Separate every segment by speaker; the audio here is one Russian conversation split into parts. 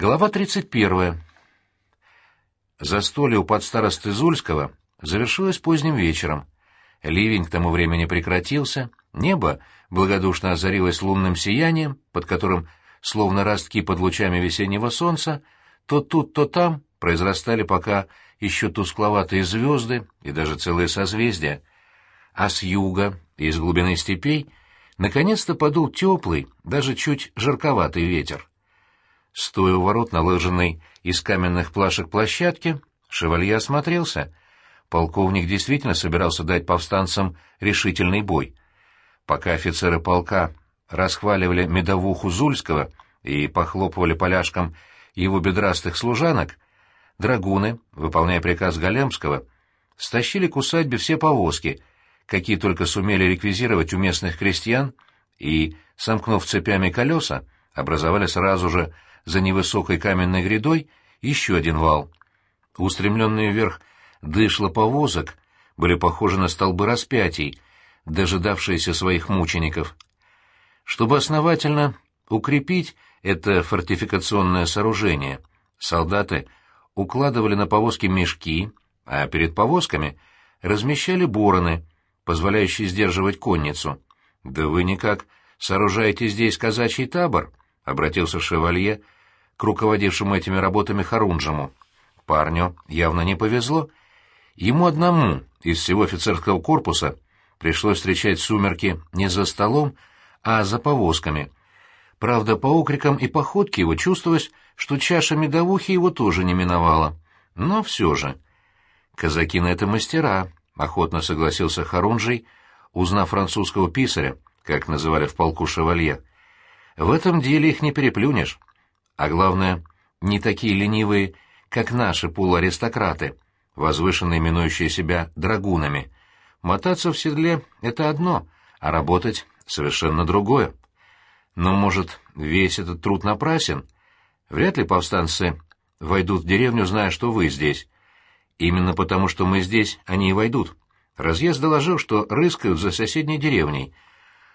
Speaker 1: Глава 31. Застолье у подстаросты Зульского завершилось поздним вечером. Ливень к тому времени прекратился, небо благодушно озарилось лунным сиянием, под которым, словно ростки под лучами весеннего солнца, то тут, то там произрастали пока еще тускловатые звезды и даже целые созвездия. А с юга и из глубины степей наконец-то подул теплый, даже чуть жарковатый ветер. Стоя у ворот, наложенной из каменных плашек площадки, шевалье осмотрелся. Полковник действительно собирался дать повстанцам решительный бой. Пока офицеры полка расхваливали медовуху Зульского и похлопывали поляшкам его бедрастых служанок, драгуны, выполняя приказ Галемского, стащили к усадьбе все повозки, какие только сумели реквизировать у местных крестьян, и, сомкнув цепями колеса, образовали сразу же за невысокой каменной грядой еще один вал. Устремленные вверх дышло повозок были похожи на столбы распятий, дожидавшиеся своих мучеников. Чтобы основательно укрепить это фортификационное сооружение, солдаты укладывали на повозки мешки, а перед повозками размещали бороны, позволяющие сдерживать конницу. «Да вы никак сооружаете здесь казачий табор?» — обратился шевалье к руководившему этими работами Харунжему. Парню явно не повезло. Ему одному из всего офицерского корпуса пришлось встречать сумерки не за столом, а за повозками. Правда, по окрикам и походке его чувствовалось, что чаша медовухи его тоже не миновала. Но все же. Казаки на это мастера, — охотно согласился Харунжий, узнав французского писаря, как называли в полку шевалье. В этом деле их не переплюнешь. А главное, не такие ленивые, как наши полуаристократы, возвышенно именующие себя драгунами. Мотаться в седле — это одно, а работать — совершенно другое. Но, может, весь этот труд напрасен? Вряд ли повстанцы войдут в деревню, зная, что вы здесь. Именно потому, что мы здесь, они и войдут. Разъезд доложил, что рыскают за соседней деревней.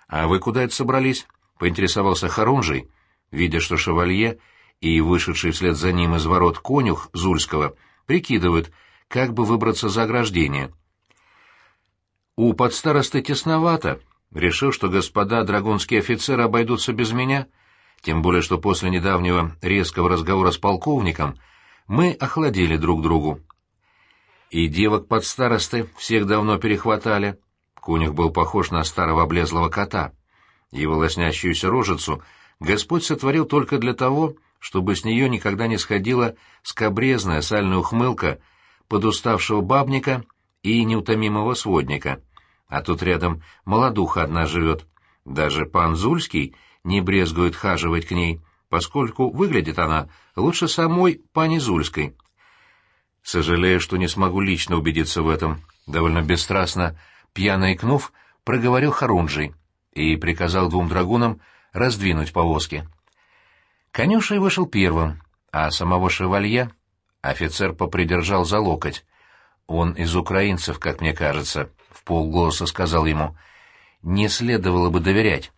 Speaker 1: А вы куда это собрались? — поинтересовался Харунжий, видя, что шевалье и вышедший вслед за ним из ворот конюх Зульского прикидывают, как бы выбраться за ограждение. У подстаросты тесновато, решил, что господа драгунские офицеры обойдутся без меня, тем более что после недавнего резкого разговора с полковником мы охладили друг другу. И девок под старосты всех давно перехватали. Конюх был похож на старого облезлого кота — его лоснящуюся рожицу Господь сотворил только для того, чтобы с нее никогда не сходила скобрезная сальная ухмылка подуставшего бабника и неутомимого сводника. А тут рядом молодуха одна живет. Даже пан Зульский не брезгует хаживать к ней, поскольку выглядит она лучше самой пани Зульской. Сожалею, что не смогу лично убедиться в этом. Довольно бесстрастно, пьяно икнув, проговорил Харунжий и приказал двум драгунам раздвинуть повозки. Конюшей вышел первым, а самого шевалье офицер попридержал за локоть. Он из украинцев, как мне кажется, — в полголоса сказал ему. Не следовало бы доверять.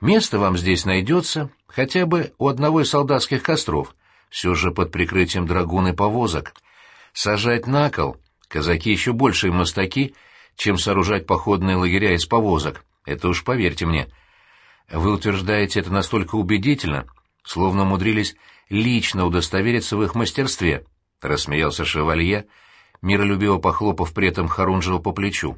Speaker 1: Место вам здесь найдется, хотя бы у одного из солдатских костров, все же под прикрытием драгун и повозок. Сажать на кол казаки еще большие мостаки, чем сооружать походные лагеря из повозок. Это уж поверьте мне. Вы утверждаете это настолько убедительно, словно умудрились лично удостовериться в их мастерстве, — рассмеялся шевалье, миролюбиво похлопав при этом Харунжева по плечу.